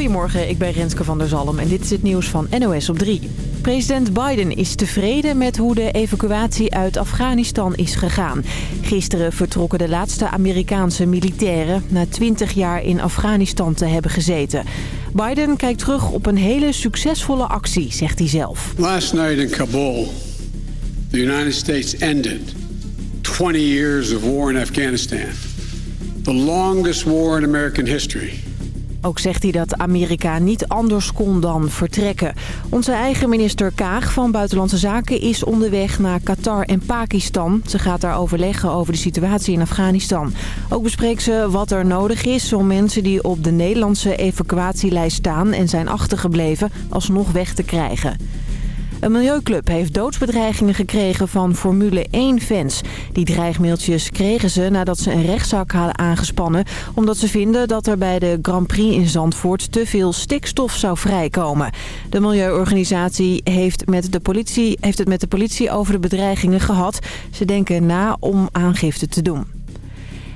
Goedemorgen, ik ben Renske van der Zalm en dit is het nieuws van NOS op 3. President Biden is tevreden met hoe de evacuatie uit Afghanistan is gegaan. Gisteren vertrokken de laatste Amerikaanse militairen... na 20 jaar in Afghanistan te hebben gezeten. Biden kijkt terug op een hele succesvolle actie, zegt hij zelf. Last night in Kabul, the United States ended 20 years of war in Afghanistan. The longest war in American history. Ook zegt hij dat Amerika niet anders kon dan vertrekken. Onze eigen minister Kaag van Buitenlandse Zaken is onderweg naar Qatar en Pakistan. Ze gaat daar overleggen over de situatie in Afghanistan. Ook bespreekt ze wat er nodig is om mensen die op de Nederlandse evacuatielijst staan en zijn achtergebleven alsnog weg te krijgen. Een milieuclub heeft doodsbedreigingen gekregen van Formule 1-fans. Die dreigmailtjes kregen ze nadat ze een rechtszaak hadden aangespannen... omdat ze vinden dat er bij de Grand Prix in Zandvoort te veel stikstof zou vrijkomen. De milieuorganisatie heeft, met de politie, heeft het met de politie over de bedreigingen gehad. Ze denken na om aangifte te doen.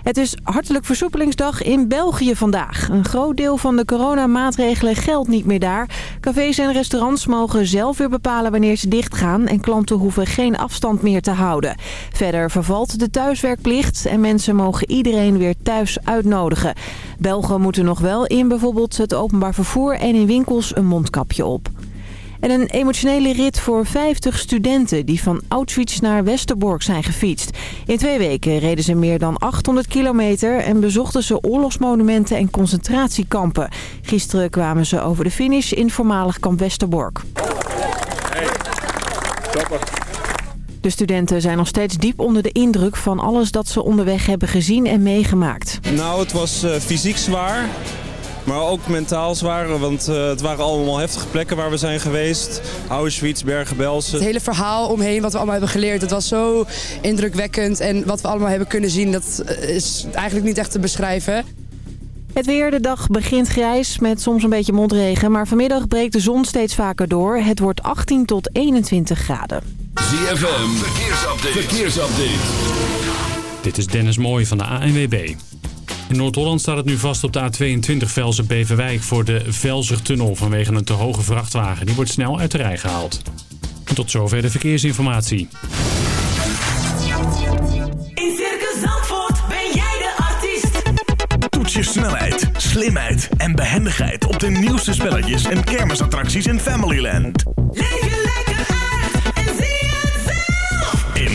Het is hartelijk versoepelingsdag in België vandaag. Een groot deel van de coronamaatregelen geldt niet meer daar. Cafés en restaurants mogen zelf weer bepalen wanneer ze dichtgaan... en klanten hoeven geen afstand meer te houden. Verder vervalt de thuiswerkplicht en mensen mogen iedereen weer thuis uitnodigen. Belgen moeten nog wel in bijvoorbeeld het openbaar vervoer en in winkels een mondkapje op. En een emotionele rit voor 50 studenten die van Auschwitz naar Westerbork zijn gefietst. In twee weken reden ze meer dan 800 kilometer en bezochten ze oorlogsmonumenten en concentratiekampen. Gisteren kwamen ze over de finish in voormalig kamp Westerbork. De studenten zijn nog steeds diep onder de indruk van alles dat ze onderweg hebben gezien en meegemaakt. Nou, het was uh, fysiek zwaar. Maar ook mentaal zwaar, want uh, het waren allemaal heftige plekken waar we zijn geweest. Auschwitz, Bergen-Belsen. Het hele verhaal omheen wat we allemaal hebben geleerd, het was zo indrukwekkend. En wat we allemaal hebben kunnen zien, dat is eigenlijk niet echt te beschrijven. Het weer, de dag begint grijs met soms een beetje mondregen. Maar vanmiddag breekt de zon steeds vaker door. Het wordt 18 tot 21 graden. ZFM, verkeersupdate. verkeersupdate. Dit is Dennis Mooij van de ANWB. In Noord-Holland staat het nu vast op de A22 Velzen-Beverwijk voor de Velzertunnel vanwege een te hoge vrachtwagen. Die wordt snel uit de rij gehaald. En tot zover de verkeersinformatie. In Circus Zandvoort ben jij de artiest. Toets je snelheid, slimheid en behendigheid op de nieuwste spelletjes en kermisattracties in Familyland. Leef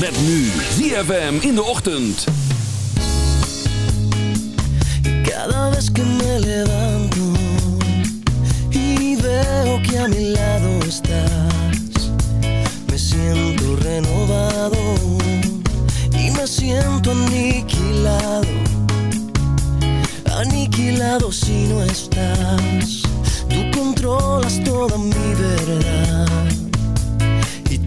Met nu ZFM in de ochtend. Cada vez que me levanto y veo que a mi lado estás, me siento renovado y me siento aniquilado, aniquilado si no estás. Tú controlas toda mi verdad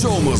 Zomer.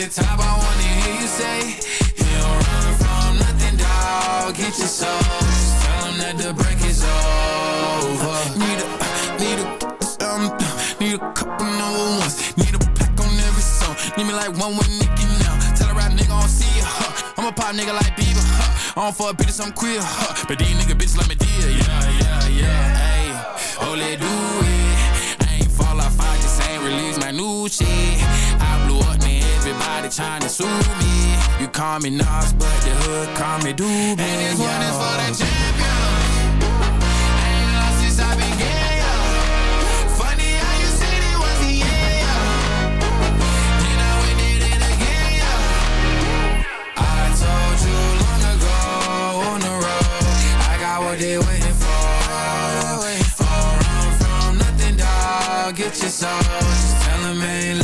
at the top, I wanna hear you say, You don't run from nothing, dog. Get your soul. Just tell 'em that the break is over. Need a, need a, um, need a couple number ones. Need a pack on every song. Need me like one with Nicki now. Tell a rap nigga I don't see ya. Huh. I'm a pop nigga like Bieber. Huh. I don't fuck bitches, I'm queer. Huh. But these nigga bitches like me dear. Yeah, yeah, yeah. Oh, let do it. I ain't fall off, I just ain't release my new shit trying to sue me. You call me Nas, but the hood call me Doobie. And this one is for the champion. Ain't lost since I began. what they waiting for. From nothing, dog. Get your soul. Just tell them ain't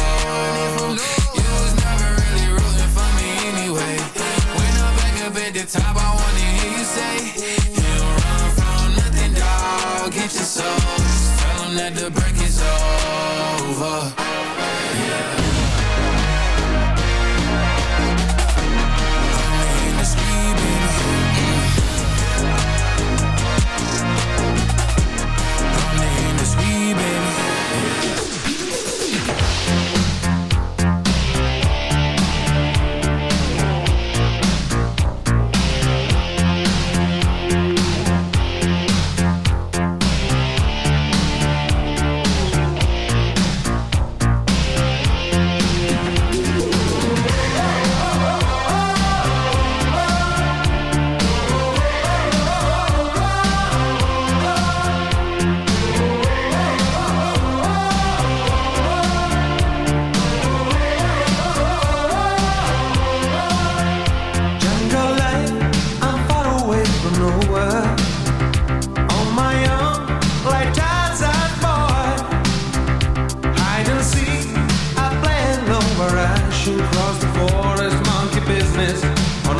Top, I wanna hear you say, You don't run from nothing, dog. Get your soul, tell that the break is over.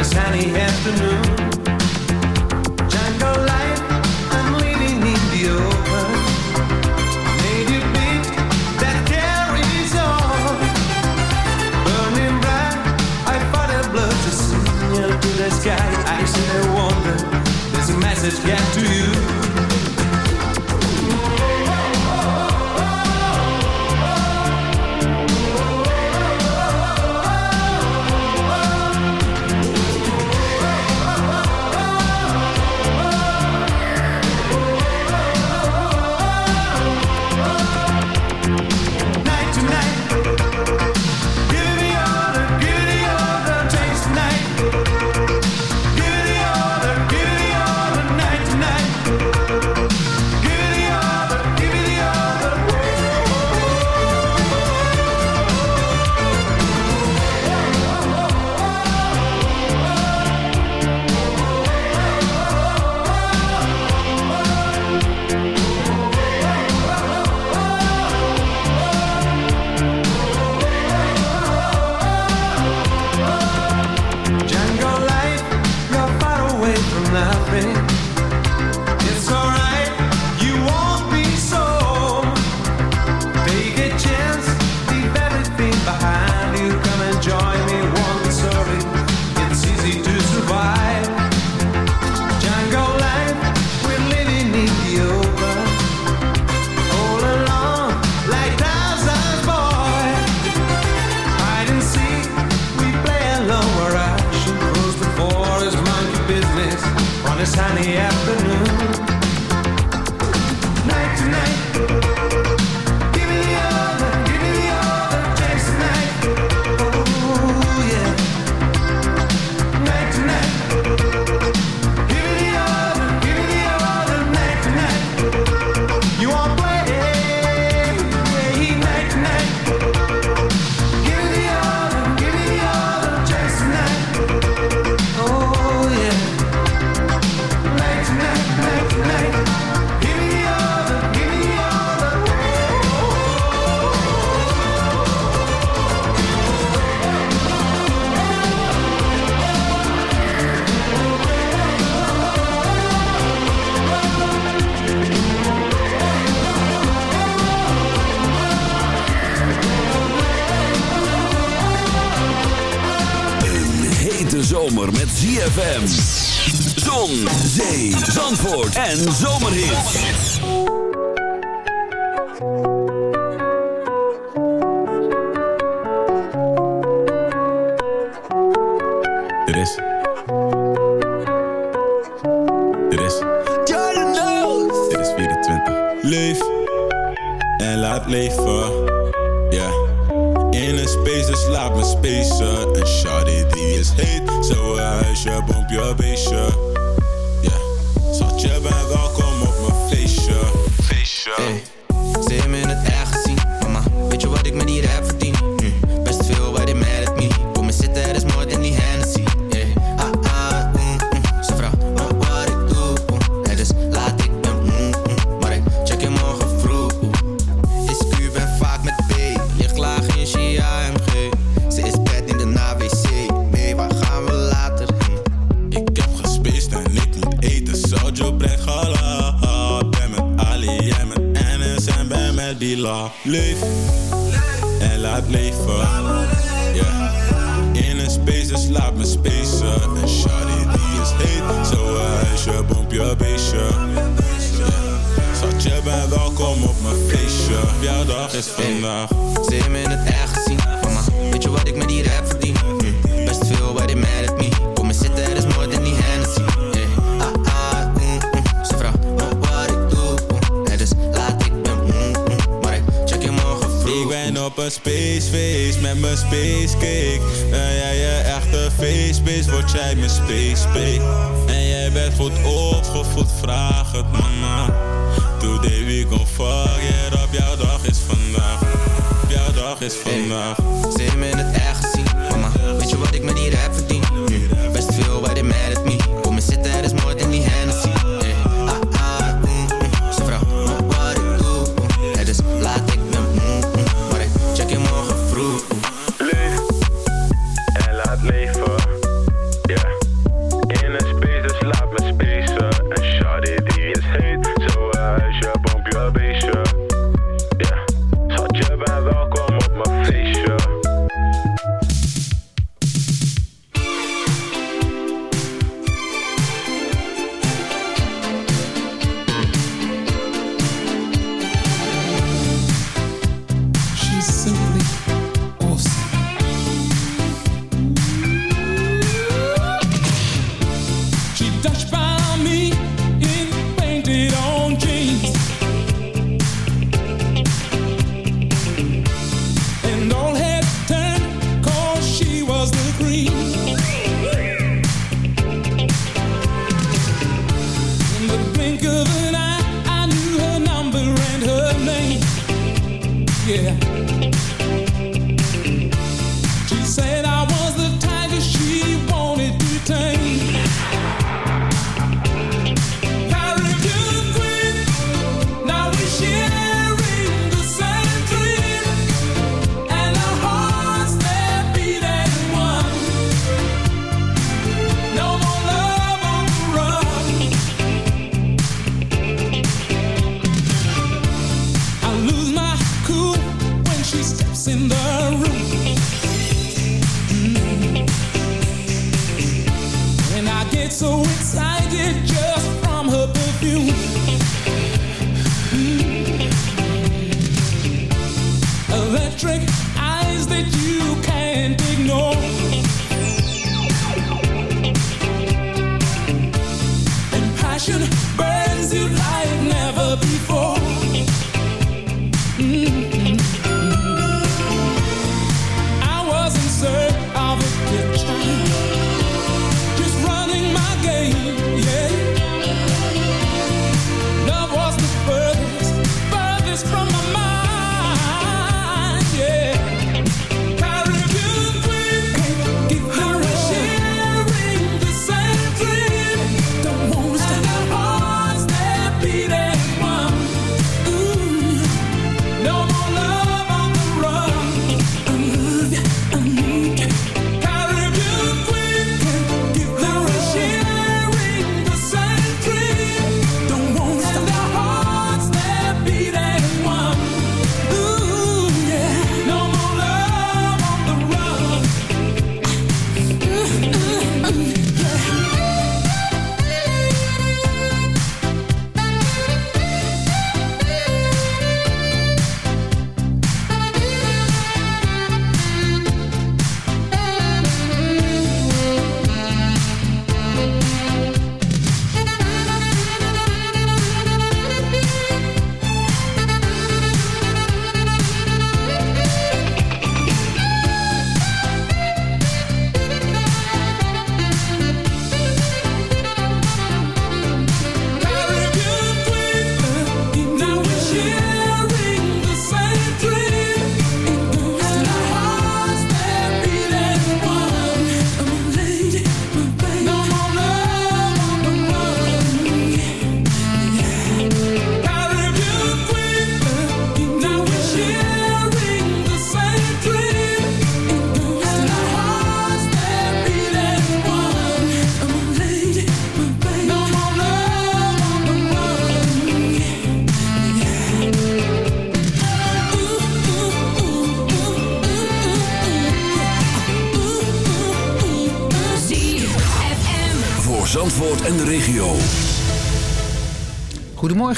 this sunny afternoon. die laat Leef en laat leven yeah. In een space dus slaap mijn spacen. En shawty die is heet. Zo eh, huisje, pomp je beestje. Zat je bent welkom op mijn feestje. Jouw dag is vandaag. Hey, me in het echt gezien. Mama, weet je wat ik met die rap verdien? op een spaceface met mijn spacecake. En jij je echte feestbeest, word jij mijn spacebake. En jij bent goed opgevoed, vraag het mama. Today we week fuck it op jouw dag is vandaag. Jouw dag is vandaag. Hey, ze in het echt zien, mama. Weet je wat ik met hier heb?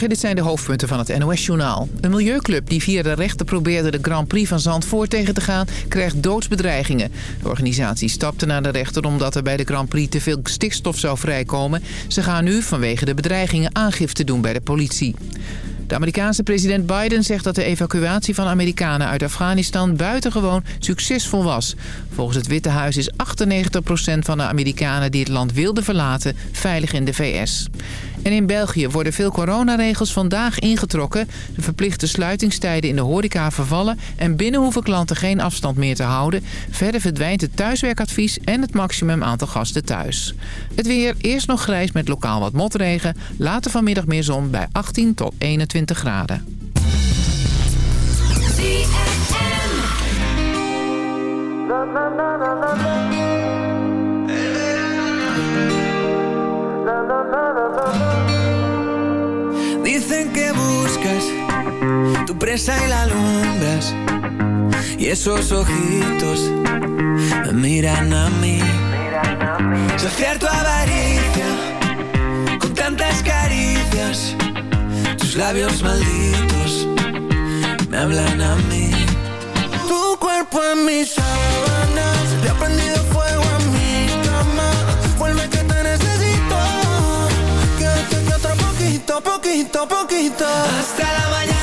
Dit zijn de hoofdpunten van het NOS-journaal. Een milieuclub die via de rechter probeerde de Grand Prix van Zandvoort tegen te gaan... krijgt doodsbedreigingen. De organisatie stapte naar de rechter omdat er bij de Grand Prix te veel stikstof zou vrijkomen. Ze gaan nu vanwege de bedreigingen aangifte doen bij de politie. De Amerikaanse president Biden zegt dat de evacuatie van Amerikanen uit Afghanistan buitengewoon succesvol was. Volgens het Witte Huis is 98% van de Amerikanen die het land wilden verlaten veilig in de VS. En in België worden veel coronaregels vandaag ingetrokken. De verplichte sluitingstijden in de horeca vervallen... en binnen hoeven klanten geen afstand meer te houden. Verder verdwijnt het thuiswerkadvies en het maximum aantal gasten thuis. Het weer eerst nog grijs met lokaal wat motregen. Later vanmiddag meer zon bij 18 tot 21 graden. Dicen que buscas tu presa y la alumbras. Y esos ojitos me miran a mí. Saciar tu avaricia con tantas caricias. Tus labios malditos me hablan a mí. Tu cuerpo en mis sábanas. Le ha prendido poquito, poquito. Hasta la mañana,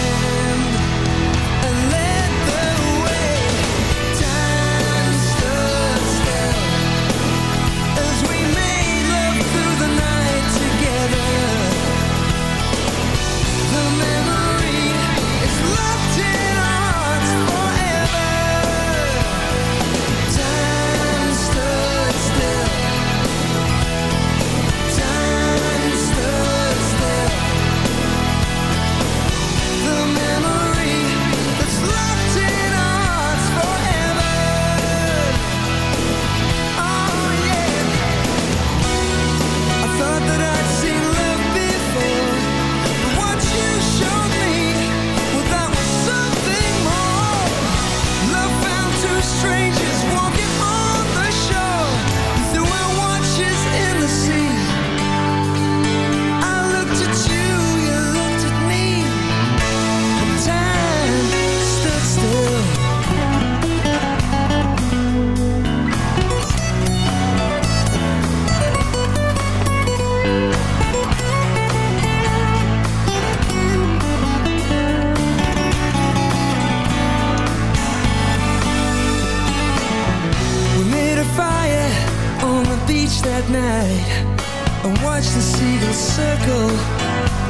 watch the seagulls circle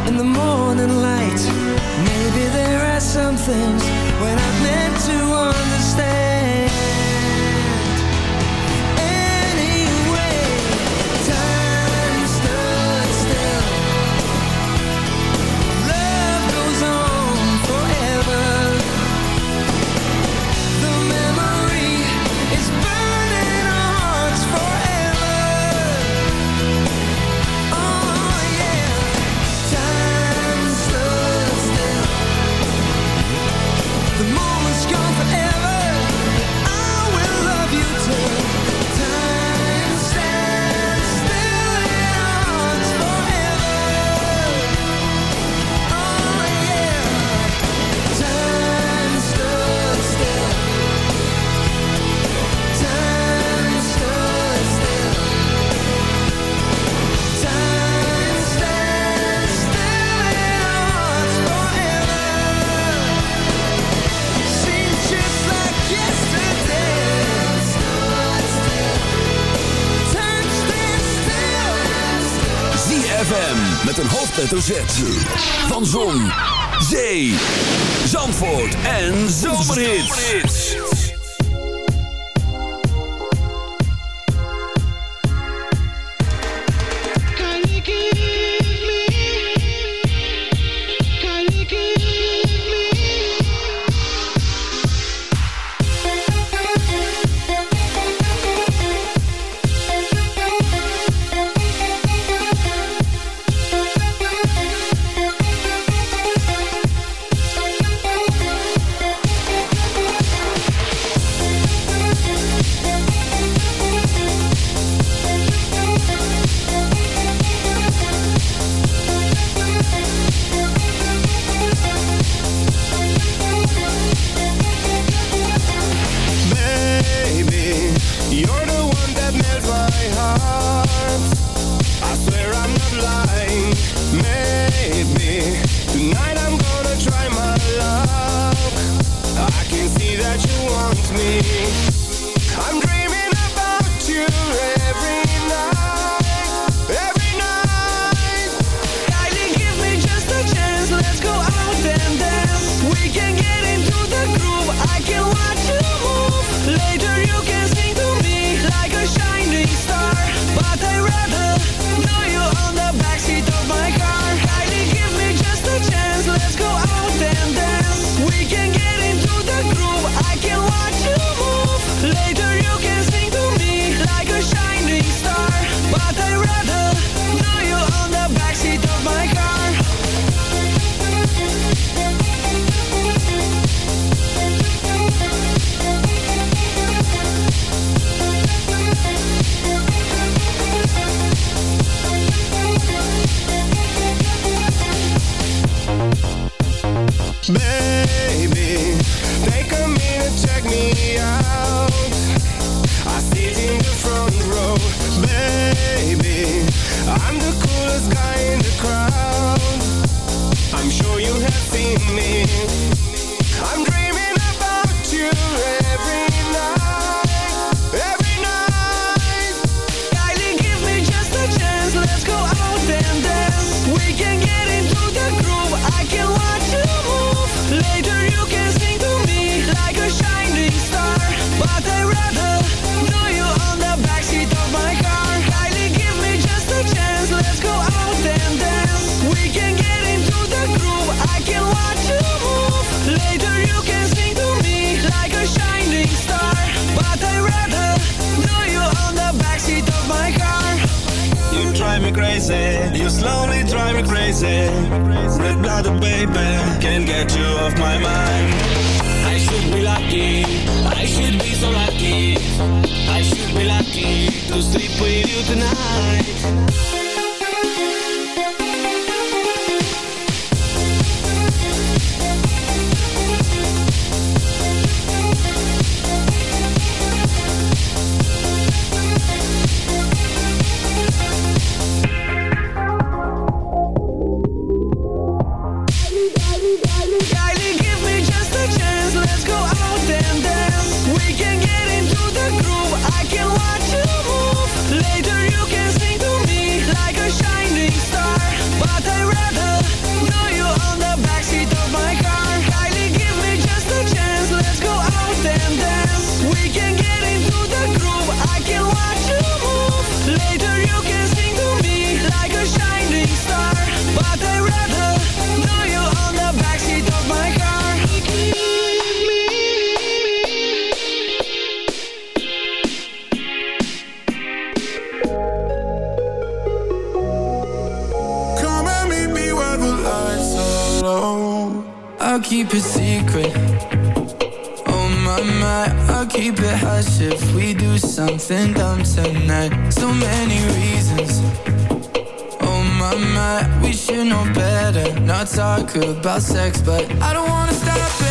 in the morning light. Maybe there are some things when I van zon, if we do something dumb tonight. So many reasons. Oh my my, we should know better. Not talk about sex, but I don't wanna stop it.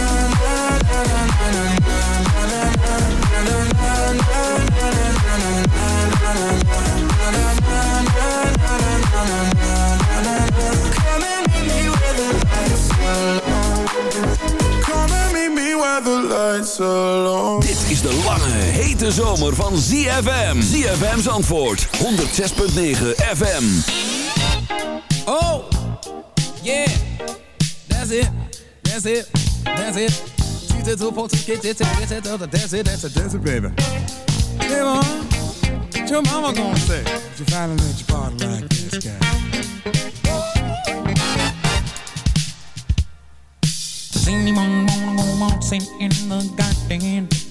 lange, hete zomer van ZFM. ZFM's antwoord, 106.9 FM. Oh, yeah, that's it, that's it, that's it. Two to two folks get it, get it, that's it, that's it, that's it, baby. Hey, mom, what your mama gonna say? If you finally let your body like this guy. Does anyone wanna go waltzing in the garden?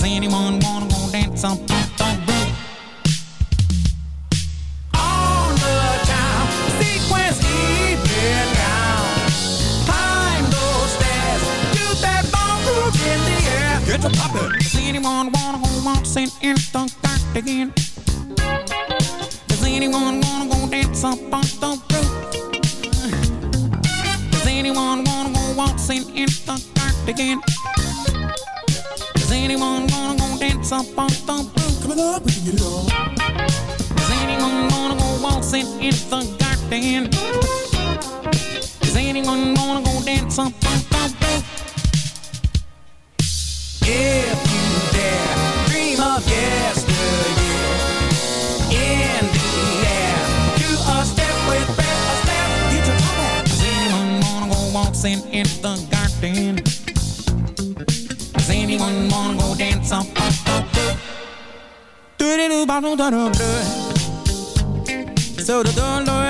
Does anyone wanna go dance on Ponton Blue? On the time, sequence even now. Climb those stairs, do that ballroom in the air. Get a puppet. Does anyone wanna go waltzing in the dark again? Does anyone wanna go dance up on the roof? Does anyone wanna go waltzing in the dark again? Is anyone gonna go dance up on the roof? Coming up, bring it on. Does anyone gonna go waltzing in the garden? Is anyone gonna go dance up on the roof? If you dare, dream of yesterday. In the air, do a step with bare a step. Get your top Does anyone gonna go waltzing in the garden? So the door, homme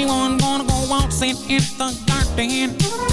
Anyone wanna go waltzing in the garden?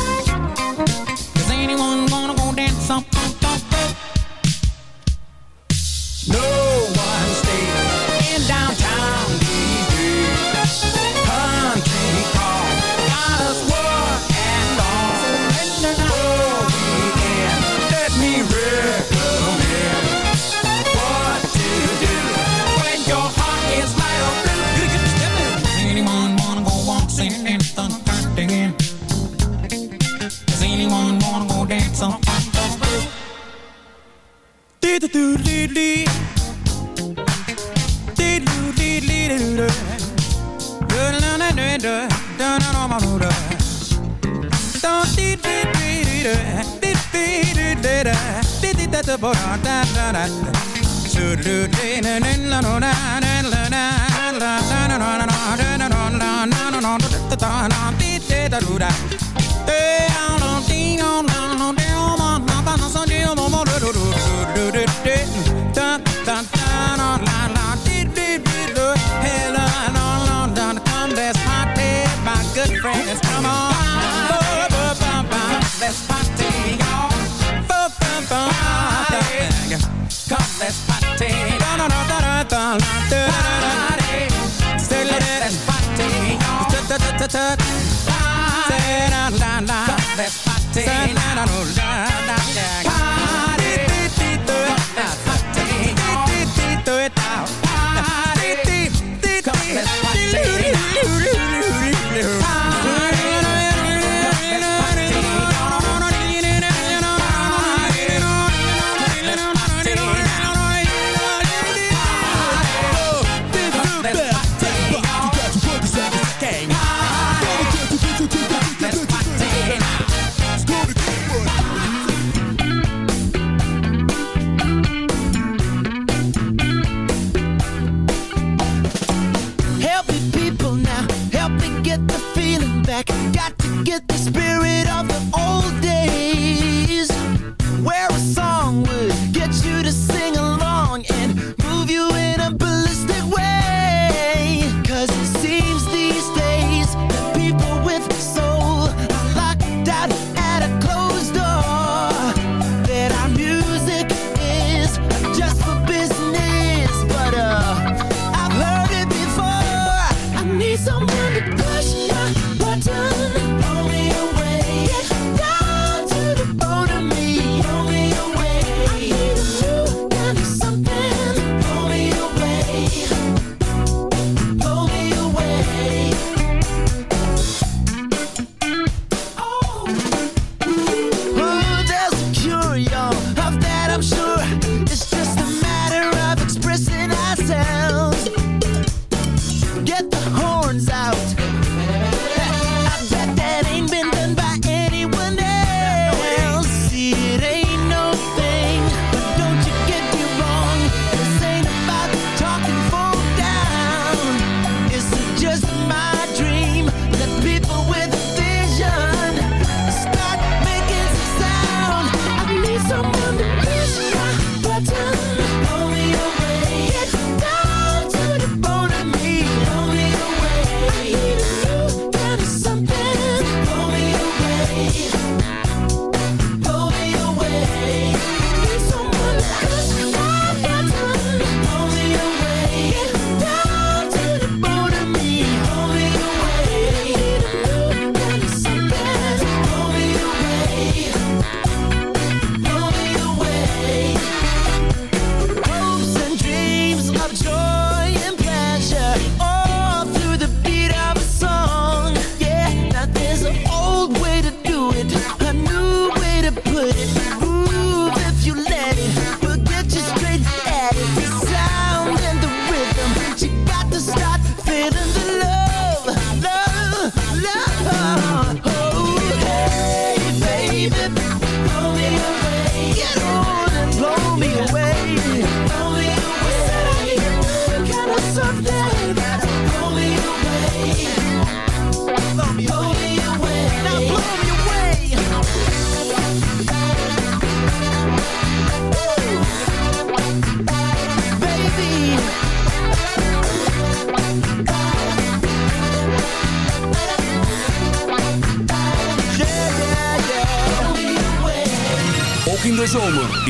back. Got to get the spirit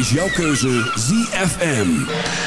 is jouw keuze ZFM.